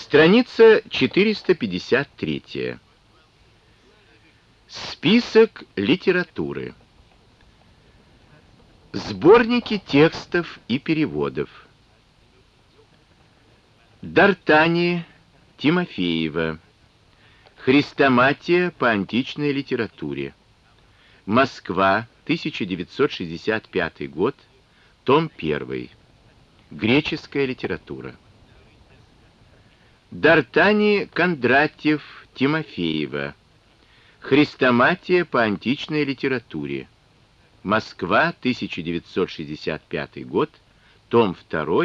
Страница 453. Список литературы. Сборники текстов и переводов. Д'Артани Тимофеева. Хрестоматия по античной литературе. Москва, 1965 год, том 1. Греческая литература. Д'Артани Кондратьев Тимофеева. Хрестоматия по античной литературе. Москва, 1965 год, том 2,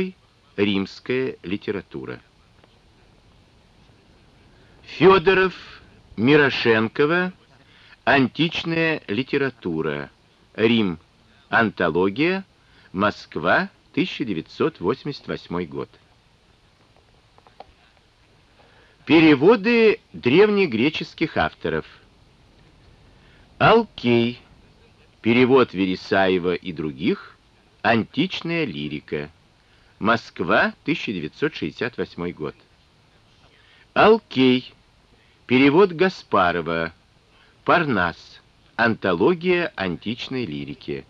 римская литература. Федоров, Мирошенкова, античная литература, Рим, антология, Москва, 1988 год. Переводы древнегреческих авторов. Алкей, перевод Вересаева и других, античная лирика. Москва, 1968 год. Алкей, перевод Гаспарова, Парнас, антология античной лирики.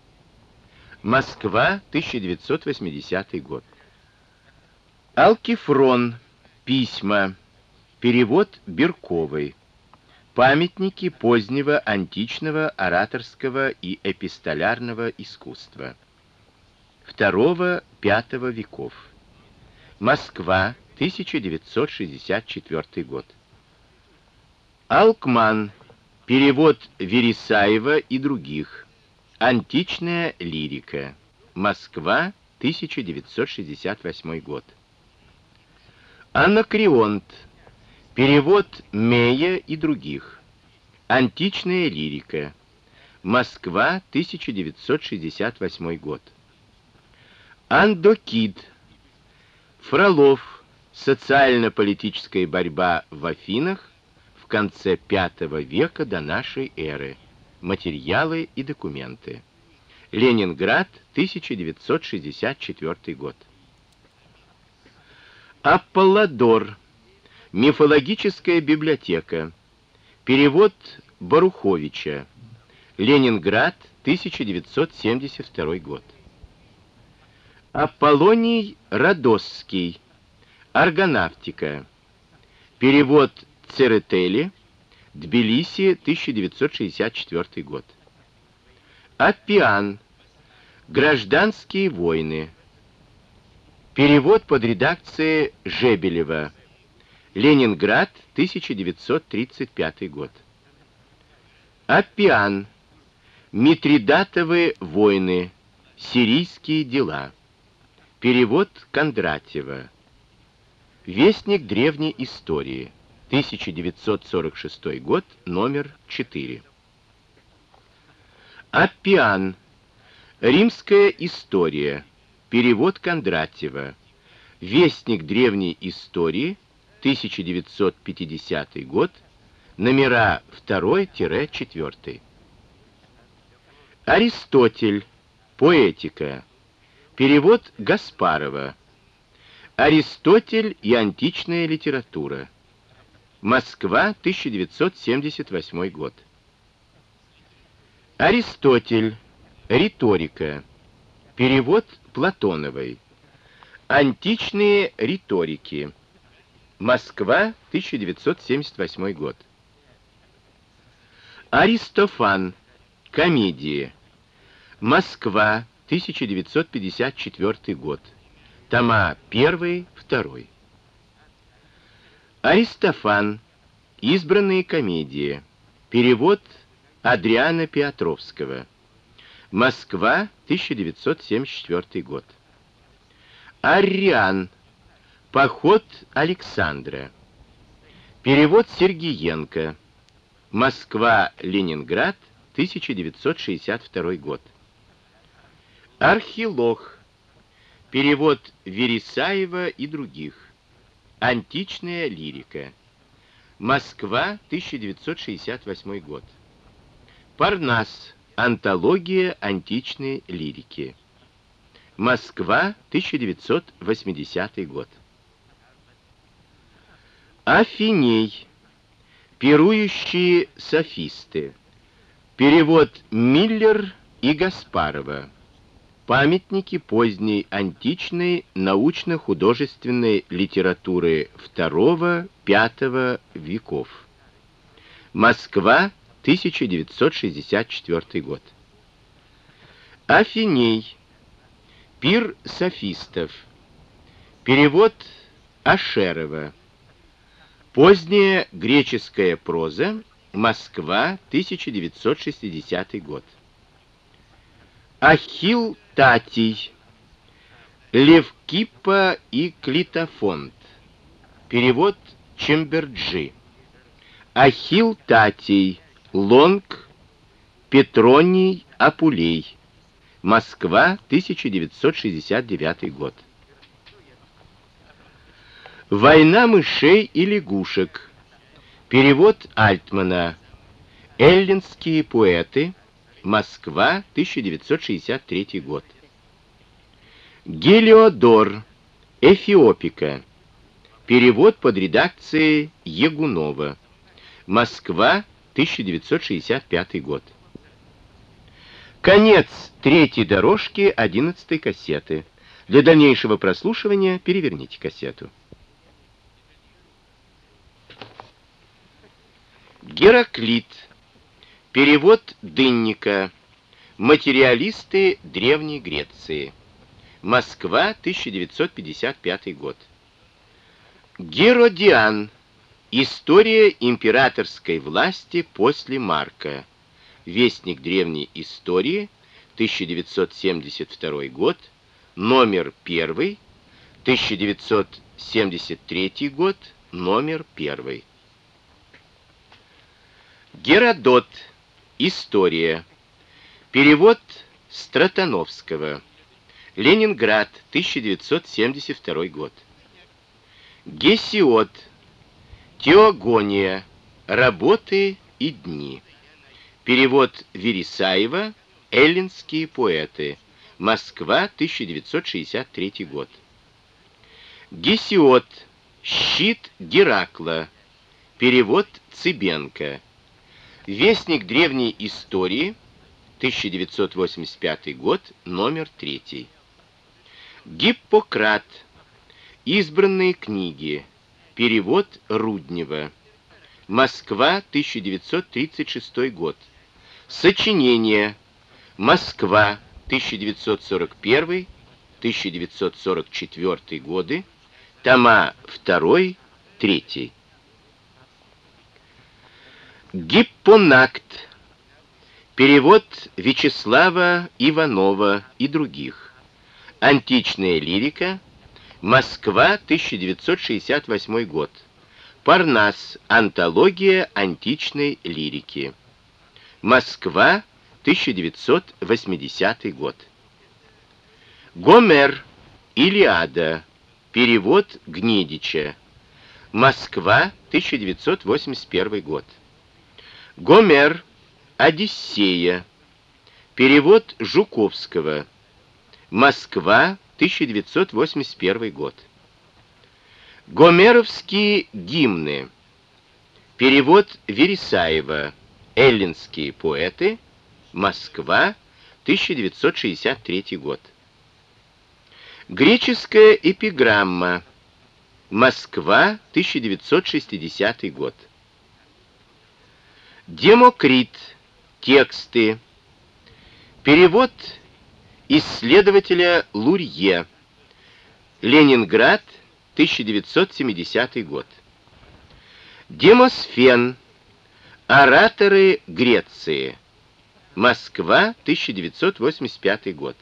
Москва, 1980 год. Алкифрон, письма, перевод Бирковой. Памятники позднего античного ораторского и эпистолярного искусства. II-V веков. Москва, 1964 год. Алкман. Перевод Вересаева и других. Античная лирика. Москва, 1968 год. Анакреонт. Перевод Мея и других. Античная лирика. Москва, 1968 год. Андокид. Фролов. Социально-политическая борьба в Афинах в конце V века до нашей эры. Материалы и документы. Ленинград, 1964 год. Аполлодор. Мифологическая библиотека. Перевод Баруховича. Ленинград, 1972 год. Аполлоний Радосский. Аргонавтика. Перевод Церетели. Тбилиси, 1964 год. Аппиан. Гражданские войны. Перевод под редакцией Жебелева. Ленинград, 1935 год. Аппиан. Митридатовы войны. Сирийские дела. Перевод Кондратьева. Вестник древней истории. 1946 год, номер 4. Аппиан. Римская история. Перевод Кондратьева. Вестник древней истории. 1950 год. Номера 2-4. Аристотель. Поэтика. Перевод Гаспарова. Аристотель и античная литература. Москва, 1978 год. Аристотель. Риторика. Перевод Платоновой. Античные риторики. Москва, 1978 год. Аристофан. Комедии. Москва, 1954 год. Тома 1, 2. Аристофан. Избранные комедии. Перевод Адриана Петровского. Москва, 1974 год. Ариан. Поход Александра. Перевод Сергиенко. Москва, Ленинград, 1962 год. Архилох. Перевод Вересаева и других. Античная лирика. Москва, 1968 год. Парнас. Антология античной лирики. Москва, 1980 год. Афиней. Пирующие софисты. Перевод Миллер и Гаспарова. Памятники поздней античной научно-художественной литературы II-V веков. Москва, 1964 год. Афиней. Пир софистов. Перевод Ашерова. Поздняя греческая проза. Москва, 1960 год. Ахилл Татий. Левкипа и Клитофонт. Перевод Чемберджи. Ахилл Татий. Лонг. Петроний Апулей. Москва, 1969 год. Война мышей и лягушек. Перевод Альтмана. Эллинские поэты. Москва, 1963 год. Гелиодор. Эфиопика. Перевод под редакцией Ягунова. Москва, 1965 год. Конец третьей дорожки одиннадцатой кассеты. Для дальнейшего прослушивания переверните кассету. Гераклит. Перевод Дынника. Материалисты Древней Греции. Москва, 1955 год. Геродиан. История императорской власти после Марка. Вестник древней истории, 1972 год, номер 1, 1973 год, номер 1. Геродот. История. Перевод Стратановского. Ленинград, 1972 год. Гесиод. Теогония. Работы и дни. Перевод Вересаева. Эллинские поэты. Москва, 1963 год. Гесиод. Щит Геракла. Перевод Цыбенко. Вестник древней истории, 1985 год, номер 3. Гиппократ. Избранные книги. Перевод Руднева. Москва, 1936 год. Сочинение. Москва, 1941-1944 годы. Тома 2, 3. Гиппонакт. Перевод Вячеслава Иванова и других. Античная лирика. Москва, 1968 год. Парнас. Антология античной лирики. Москва, 1980 год. Гомер. Илиада. Перевод Гнедича. Москва, 1981 год. Гомер. Одиссея. Перевод Жуковского. Москва, 1981 год. Гомеровские гимны. Перевод Вересаева. Эллинские поэты. Москва, 1963 год. Греческая эпиграмма. Москва, 1960 год. Демокрит. Тексты. Перевод исследователя Лурье. Ленинград, 1970 год. Демосфен. Ораторы Греции. Москва, 1985 год.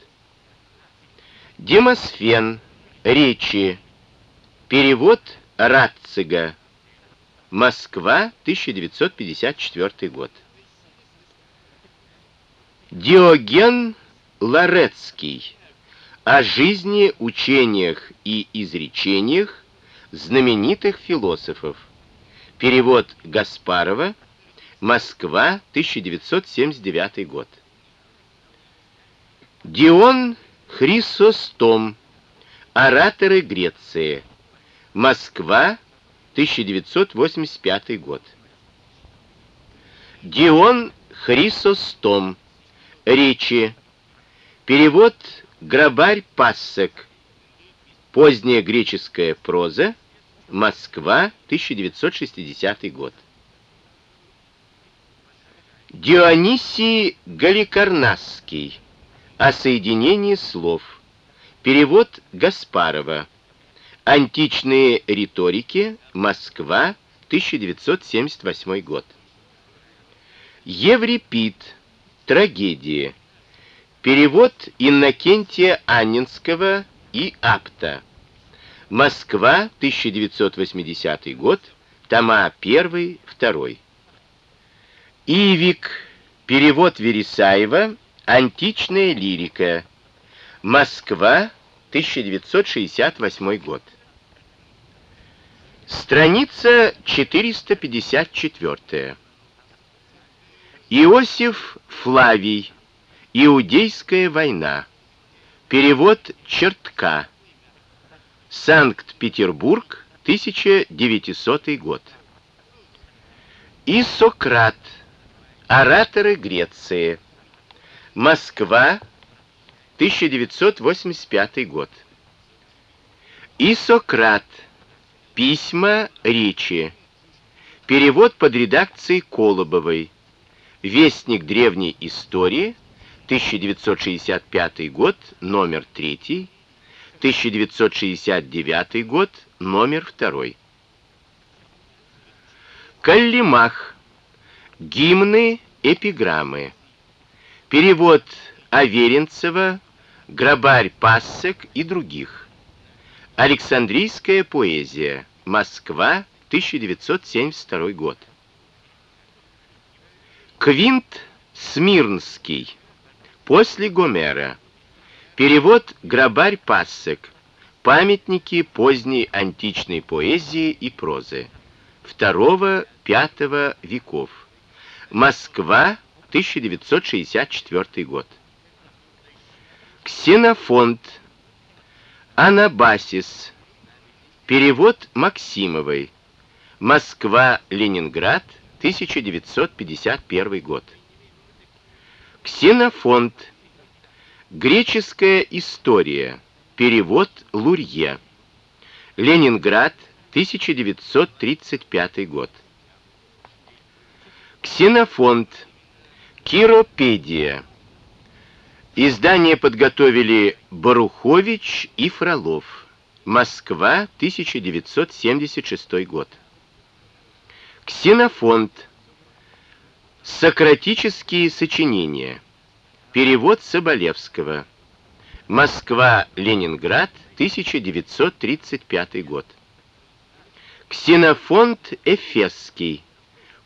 Демосфен. Речи. Перевод Ратцига. Москва, 1954 год. Диоген Ларецкий. О жизни, учениях и изречениях знаменитых философов. Перевод Гаспарова. Москва, 1979 год. Дион Хрисостом. Ораторы Греции. Москва, 1985 год. Дион Хрисостом. Речи. Перевод Грабарь Пассек. Поздняя греческая проза. Москва, 1960 год. Дионисий Галикарнасский. О соединении слов. Перевод Гаспарова. Античные риторики. Москва, 1978 год. Еврипид. Трагедии. Перевод Иннокентия Анненского и Апта. Москва, 1980 год. Тома 1, 2. Ивик. Перевод Вересаева. Античная лирика. Москва, 1968 год. Страница 454. Иосиф Флавий. Иудейская война. Перевод Чертка. Санкт-Петербург, 1900 год. И Сократ. Ораторы Греции. Москва, 1985 год. И Сократ. Письма, речи. Перевод под редакцией Колобовой. Вестник древней истории, 1965 год, номер 3, 1969 год, номер 2. Каллимах. Гимны, эпиграммы. Перевод Аверинцева, Грабарь Пассек и других. Александрийская поэзия. Москва, 1972 год. Квинт Смирнский. После Гомера. Перевод Грабарь Пассек. Памятники поздней античной поэзии и прозы. II-V веков. Москва, 1964 год. Ксенофонт. Анабасис. Перевод Максимовой. Москва, Ленинград, 1951 год. Ксенофонт. Греческая история. Перевод Лурье. Ленинград, 1935 год. Ксенофонт. Киропедия. Издание подготовили Барухович и Фролов. Москва, 1976 год. Ксенофонт. Сократические сочинения. Перевод Соболевского. Москва, Ленинград, 1935 год. Ксенофонт Эфесский.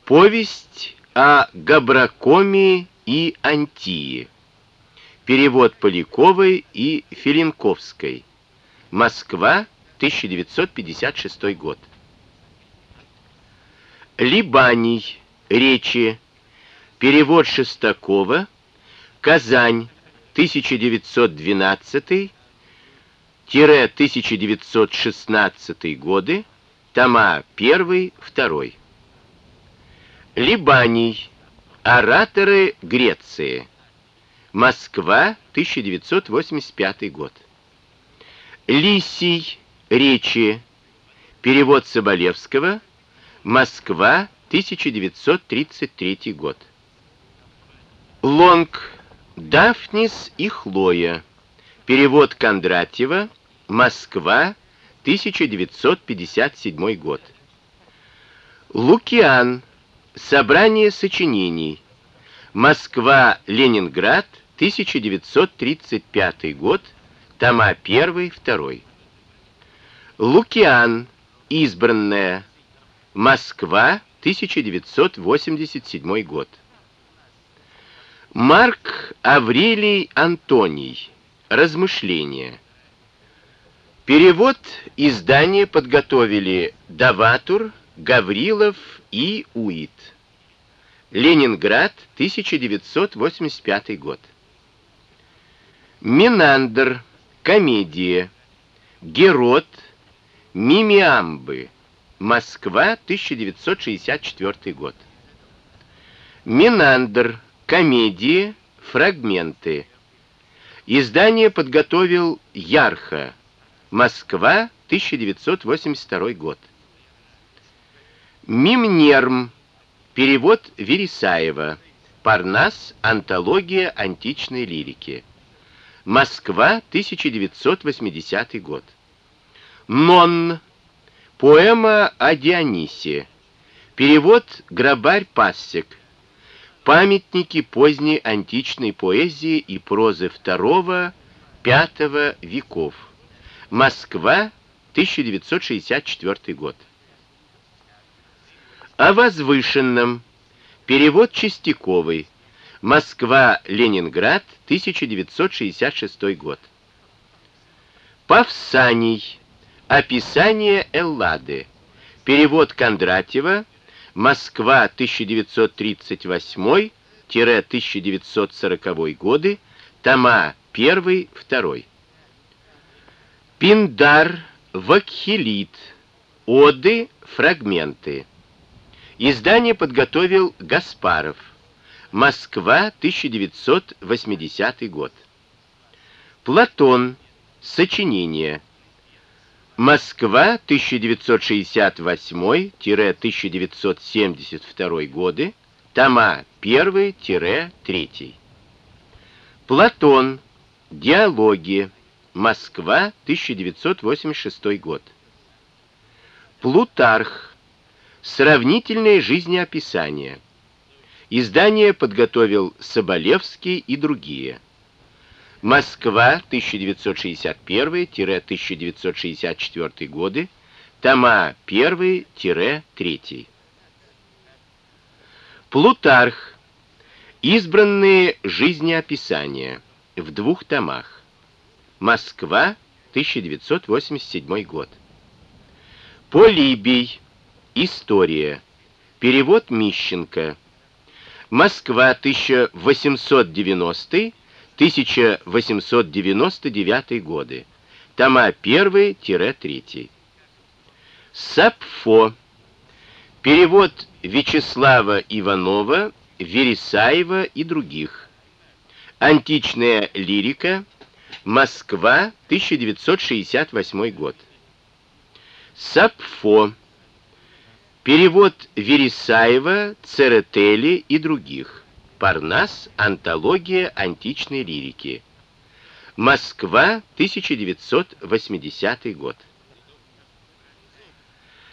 Повесть о Габракоме и Антии. Перевод Поляковой и Филинковской. Москва, 1956 год. Либаний. Речи. Перевод Шестакова. Казань. 1912-1916 годы. Тома 1, 2. Либаний. Ораторы Греции. Москва, 1985 год. Лисий. Речи. Перевод Соболевского. Москва, 1933 год. Лонг. Дафнис и Хлоя. Перевод Кондратьева. Москва, 1957 год. Лукиан. Собрание сочинений. Москва, Ленинград, 1935 год. Тома 1, 2. Лукиан. Избранная. Москва, 1987 год. Марк Аврелий Антоний. Размышления. Перевод издания подготовили Даватур, Гаврилов и Уит. Ленинград, 1985 год. Минандр. Комедия. Герод. Мимиамбы. Москва, 1964 год. Минандр. Комедии. Фрагменты. Издание подготовил Ярха. Москва, 1982 год. Мимнерм. Перевод Вересаева. Парнас. Антология античной лирики. Москва, 1980 год. Нон. Поэма о Дионисе. Перевод Грабарь Пассек. Памятники поздней античной поэзии и прозы II-V веков. Москва, 1964 год. О возвышенном. Перевод Чистяковой. Москва, Ленинград, 1966 год. Павсаний. Описание Эллады. Перевод Кондратьева. Москва, 1938-1940 годы. Тома 1-2. Пиндар, Вакхилит. Оды, фрагменты. Издание подготовил Гаспаров. Москва, 1980 год. Платон. Сочинение. Москва, 1968-1972 годы, тома 1-3. Платон. Диалоги. Москва, 1986 год. Плутарх. Сравнительное жизнеописание. Издание подготовил Соболевский и другие. Москва, 1961-1964 годы, тома 1-3. Плутарх. Избранные жизнеописания в двух томах. Москва, 1987 год. Полибий. История. Перевод Мищенко. Москва, 1890 1899 годы. Тома 1-3. Сапфо. Перевод Вячеслава Иванова, Вересаева и других. Античная лирика. Москва, 1968 год. Сапфо. Перевод Вересаева, Церетели и других. Парнас. Антология античной лирики. Москва, 1980 год.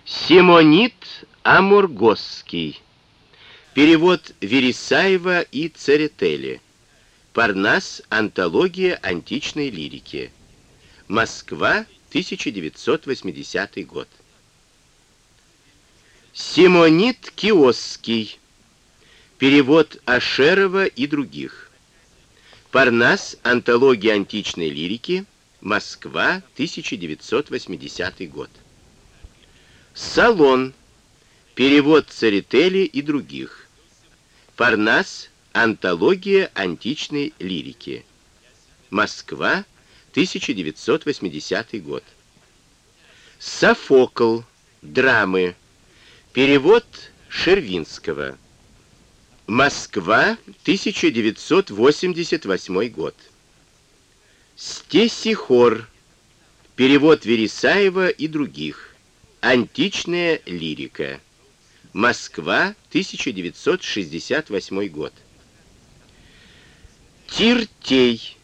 Симонит Амургосский. Перевод Вересаева и Церетели. Парнас. Антология античной лирики. Москва, 1980 год. Симонит Киосский. Перевод Ашерова и других. Парнас. Антология античной лирики. Москва, 1980 год. Салон. Перевод Церетели и других. Парнас. Антология античной лирики. Москва, 1980 год. Софокл. Драмы. Перевод Шервинского. Москва, 1988 год. Стесихор. Перевод Вересаева и других. Античная лирика. Москва, 1968 год. Тиртей.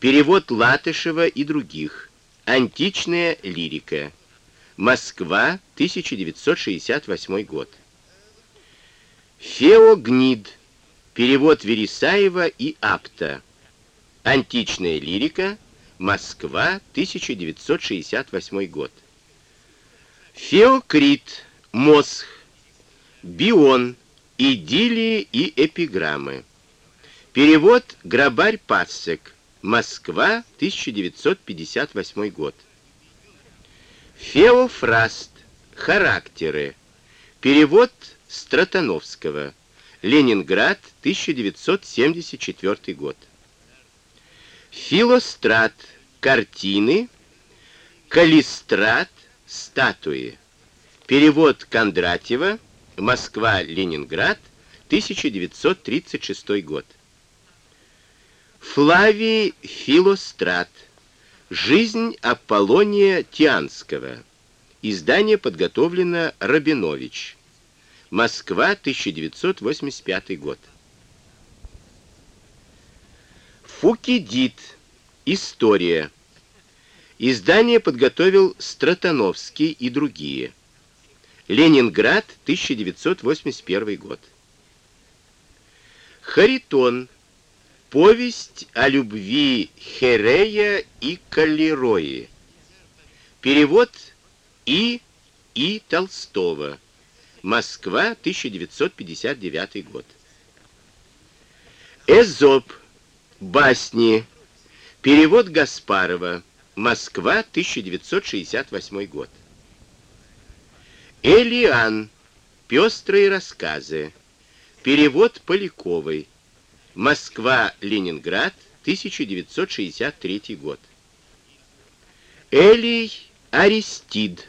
Перевод Латышева и других. Античная лирика. Москва, 1968 год. Феогнид. Перевод Вересаева и Апта. Античная лирика. Москва, 1968 год. Феокрит. Мосх. Бион. Идиллии и эпиграммы. Перевод Грабарь Пассек. Москва, 1958 год. Феофраст. Характеры. Перевод Стратановского. Ленинград, 1974 год. Филострат. Картины. Калистрат. Статуи. Перевод Кондратьева. Москва-Ленинград. 1936 год. Флавий Филострат. Жизнь Аполлония Тианского. Издание подготовлено Рабинович. Москва, 1985 год. Фукидид. История. Издание подготовил Стратановский и другие. Ленинград, 1981 год. Харитон. Повесть о любви Херея и Каллерои. Перевод И. И. Толстого. Москва, 1959 год. Эзоп. Басни. Перевод Гаспарова. Москва, 1968 год. Элиан. Пестрые рассказы. Перевод Поляковой. Москва, Ленинград, 1963 год. Элий Аристид.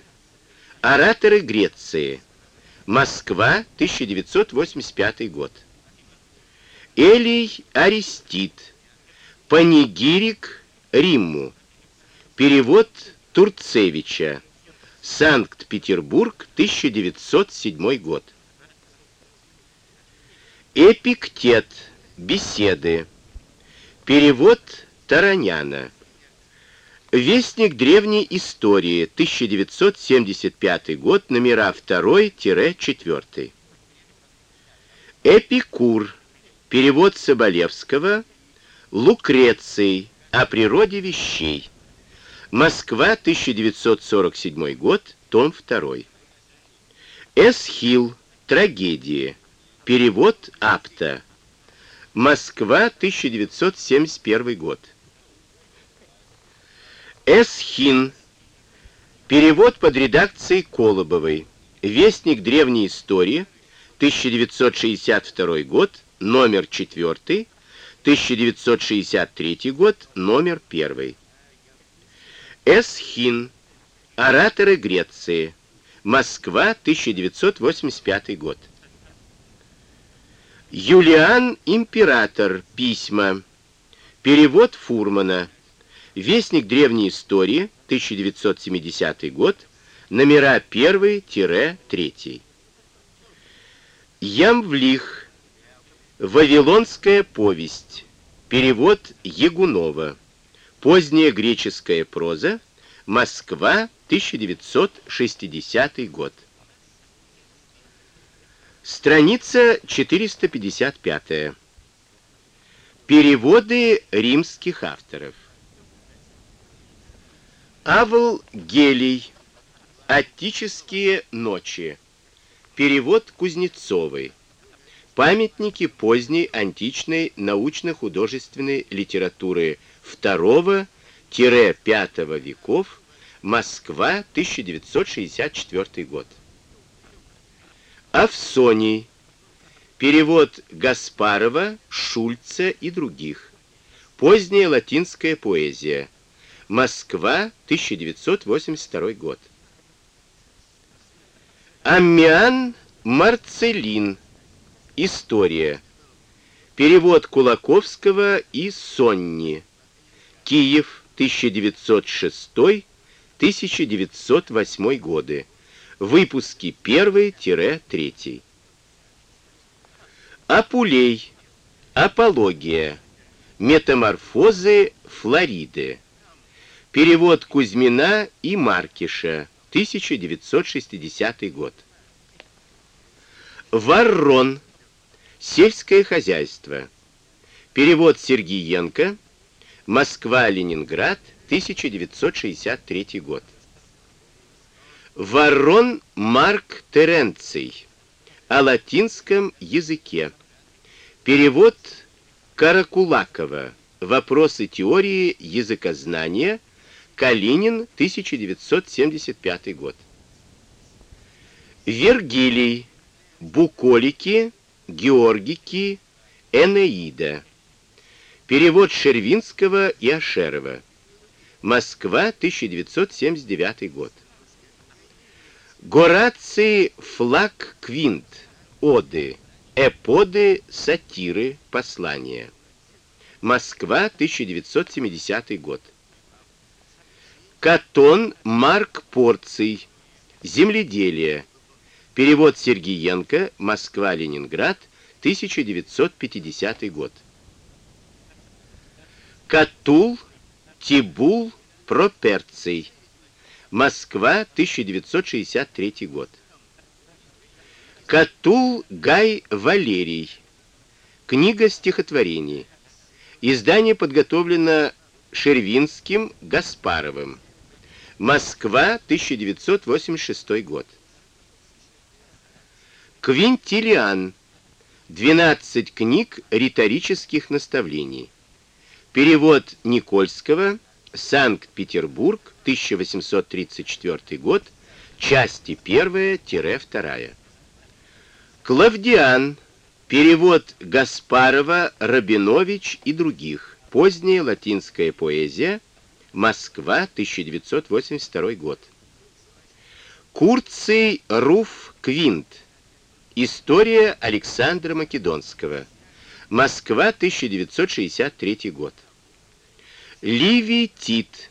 Ораторы Греции. Москва, 1985 год. Элий Аристид. Панигирик Римму. Перевод Турцевича. Санкт-Петербург, 1907 год. Эпиктет. Беседы. Перевод Тараняна. Вестник древней истории, 1975 год, номера 2-4. Эпикур. Перевод Соболевского. Лукреций. О природе вещей. Москва, 1947 год, том 2. Эсхил. Трагедии. Перевод Апта. Москва, 1971 год. Эсхин. Перевод под редакцией Колобовой. Вестник древней истории. 1962 год. Номер 4. 1963 год. Номер 1. Эсхин. Ораторы Греции. Москва, 1985 год. Юлиан Император. Письма. Перевод Фурмана. Вестник древней истории. 1970 год. Номера 1-3. Ямвлих. Вавилонская повесть. Перевод Ягунова. Поздняя греческая проза. Москва, 1960 год. Страница 455. Переводы римских авторов. Авл Гелий. Аттические ночи. Перевод Кузнецовой. Памятники поздней античной научно-художественной литературы II-V веков. Москва, 1964 год. Авсоний. Перевод Гаспарова, Шульца и других. Поздняя латинская поэзия. Москва, 1982 год. Аммиан Марцелин. История. Перевод Кулаковского и Сонни. Киев, 1906-1908 годы. Выпуски 1-3. Апулей. Апология. Метаморфозы Флориды. Перевод Кузьмина и Маркиша. 1960 год. Варрон. Сельское хозяйство. Перевод Сергиенко. Москва-Ленинград. 1963 год. Ворон Марк Теренций. О латинском языке. Перевод Каракулакова. Вопросы теории языкознания. Калинин, 1975 год. Вергилий. Буколики. Георгики. Энеида. Перевод Шервинского и Ашерова. Москва, 1979 год. Гораций Флаг Квинт. Оды. Эподы, сатиры, послания. Москва, 1970 год. Катон Марк Порций. Земледелие. Перевод Сергиенко. Москва-Ленинград, 1950 год. Катул Тибул Проперций. Москва, 1963 год. Катул Гай Валерий. Книга стихотворений. Издание подготовлено Шервинским, Гаспаровым. Москва, 1986 год. Квинтилиан. 12 книг риторических наставлений. Перевод Никольского. Санкт-Петербург, 1834 год. Части 1-2. Клавдиан. Перевод Гаспарова, Рабинович и других. Поздняя латинская поэзия. Москва, 1982 год. Курций Руф Квинт. История Александра Македонского. Москва, 1963 год. Ливий Тит.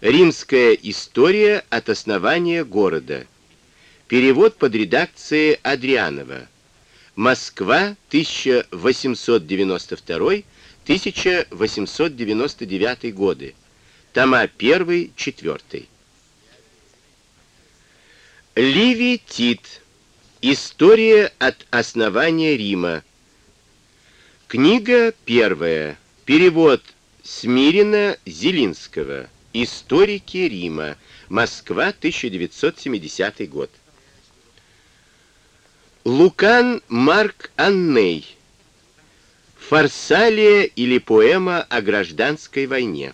Римская история от основания города. Перевод под редакцией Адрианова. Москва, 1892-1899 годы. Тома 1-4. Ливий Тит. История от основания Рима. Книга первая. Перевод Смирина Зелинского. Историки Рима. Москва, 1970 год. Лукан Марк Анней. Фарсалия или поэма о гражданской войне.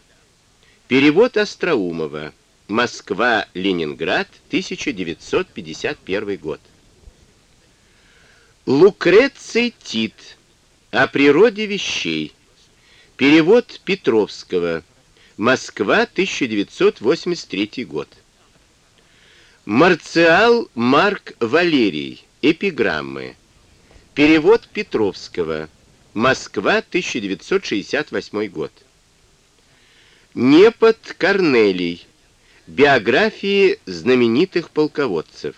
Перевод Остроумова. Москва, Ленинград, 1951 год. Лукреций Тит. О природе вещей. Перевод Петровского. Москва, 1983 год. Марциал Марк Валерий. Эпиграммы. Перевод Петровского. Москва, 1968 год. Непот Корнелий. Биографии знаменитых полководцев.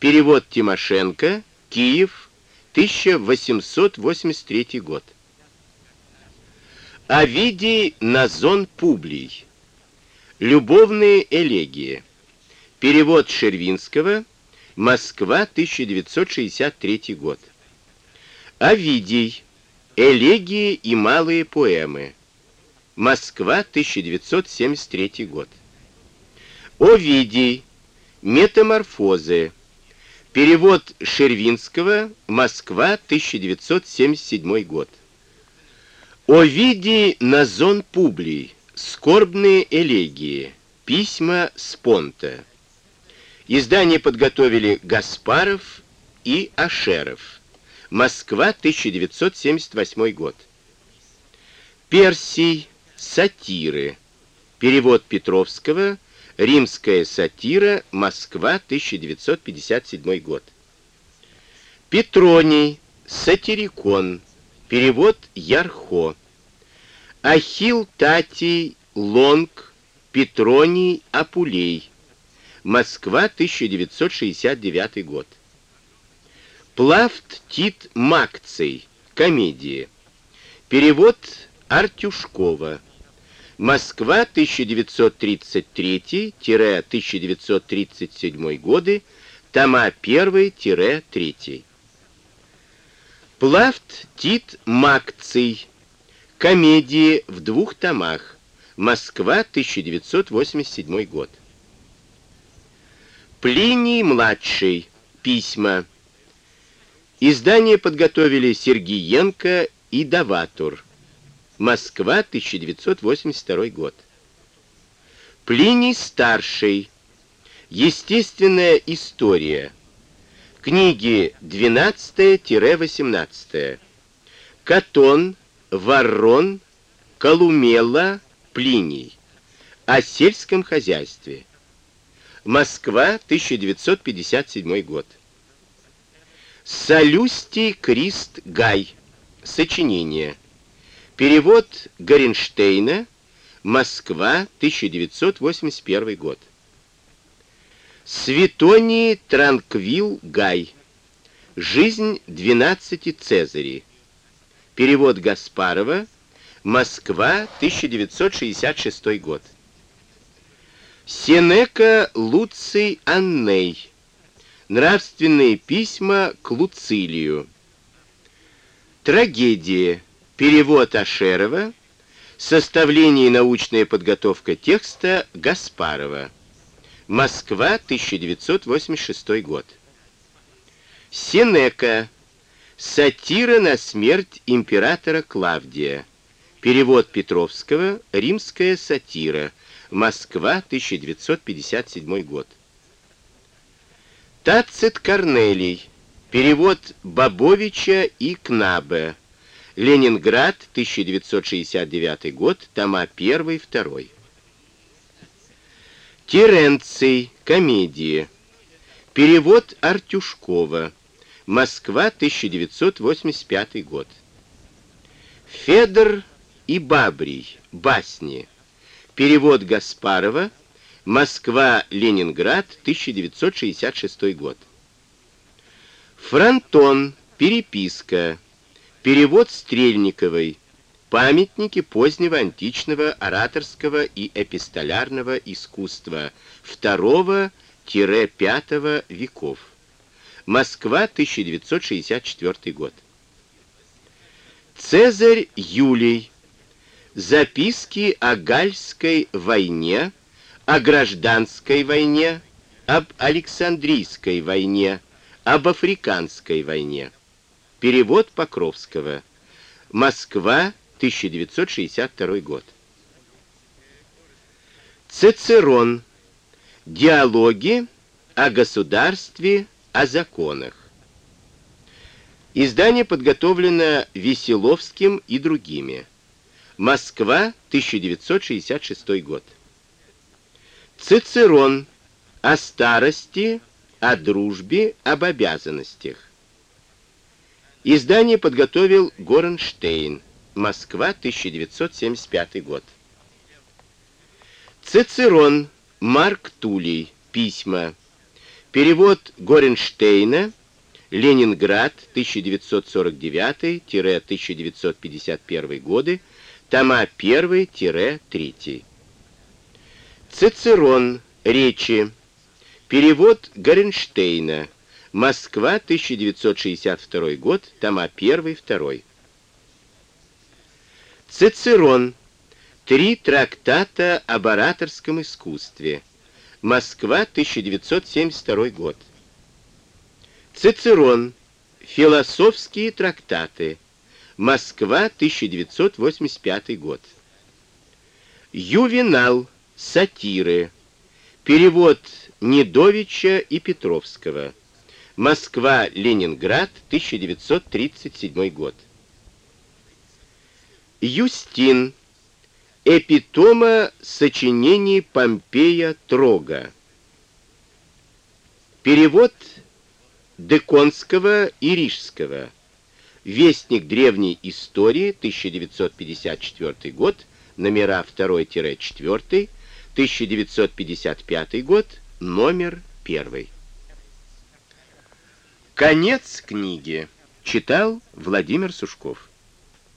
Перевод Тимошенко. Киев, 1883 год. Овидий Назон Публий. Любовные элегии. Перевод Шервинского. Москва, 1963 год. Овидий. Элегии и малые поэмы. Москва, 1973 год. Овидий. Метаморфозы. Перевод Шервинского. Москва, 1977 год. Овидий Назон Публий. Скорбные элегии. Письма Спонта. Издание подготовили Гаспаров и Ашеров. Москва, 1978 год. Персий. Сатиры. Перевод Петровского. Римская сатира. Москва, 1957 год. Петроний. Сатирикон. Перевод Ярхо. Ахил Татий Лонг Петроний Апулей. Москва, 1969 год. Плафт Тит Макций. Комедии. Перевод Артюшкова. Москва, 1933-1937 годы. Тома 1-3. Плафт Тит Макций. Комедии в двух томах. Москва, 1987 год. Плиний-младший. Письма. Издание подготовили Сергиенко и Даватур. Москва, 1982 год. Плиний-старший. Естественная история. Книги 12-18. Катон, Ворон, Колумела, Плиний. О сельском хозяйстве. Москва, 1957 год. Солюстий Крист Гай. Сочинение. Перевод Горенштейна. Москва, 1981 год. Светоний Транквил Гай. Жизнь 12 Цезарей. Перевод Гаспарова. Москва, 1966 год. Сенека Луций Анней. Нравственные письма к Луцилию. Трагедия. Перевод Ашерова. Составление и научная подготовка текста Гаспарова. Москва, 1986 год. Сенека. Сатира на смерть императора Клавдия. Перевод Петровского. Римская сатира. Москва, 1957 год. Тацит Корнелий. Перевод Бабовича и Кнабе. Ленинград, 1969 год, тома 1-2. Теренций. Комедия. Перевод Артюшкова. Москва, 1985 год. Федор и Бабрий. Басни. Перевод Гаспарова. Москва, Ленинград, 1966 год. Фронтон. Переписка. Перевод Стрельниковой. Памятники позднего античного ораторского и эпистолярного искусства II-V веков. Москва, 1964 год. Цезарь Юлий. Записки о Гальской войне, о гражданской войне, об Александрийской войне, об Африканской войне. Перевод Покровского. Москва, 1962 год. Цицерон. Диалоги о государстве, о законах. Издание подготовлено Веселовским и другими. Москва, 1966 год. Цицерон. О старости, о дружбе, об обязанностях. Издание подготовил Горенштейн. Москва, 1975 год. Цицерон. Марк Тулей. Письма. Перевод Горенштейна. Ленинград, 1949-1951 годы тома 1-3. Цицерон. Речи. Перевод Горенштейна. Москва, 1962 год, тома 1-2. Цицерон. Три трактата об ораторском искусстве. Москва, 1972 год. Цицерон. Философские трактаты. Москва, 1985 год. Ювенал. Сатиры. Перевод Недовича и Петровского. Москва, Ленинград, 1937 год. Юстин. Эпитома сочинений Помпея Трога. Перевод Деконского и Рижского. Вестник древней истории, 1954 год, номера 2-4, 1955 год, номер 1. Конец книги. Читал Владимир Сушков.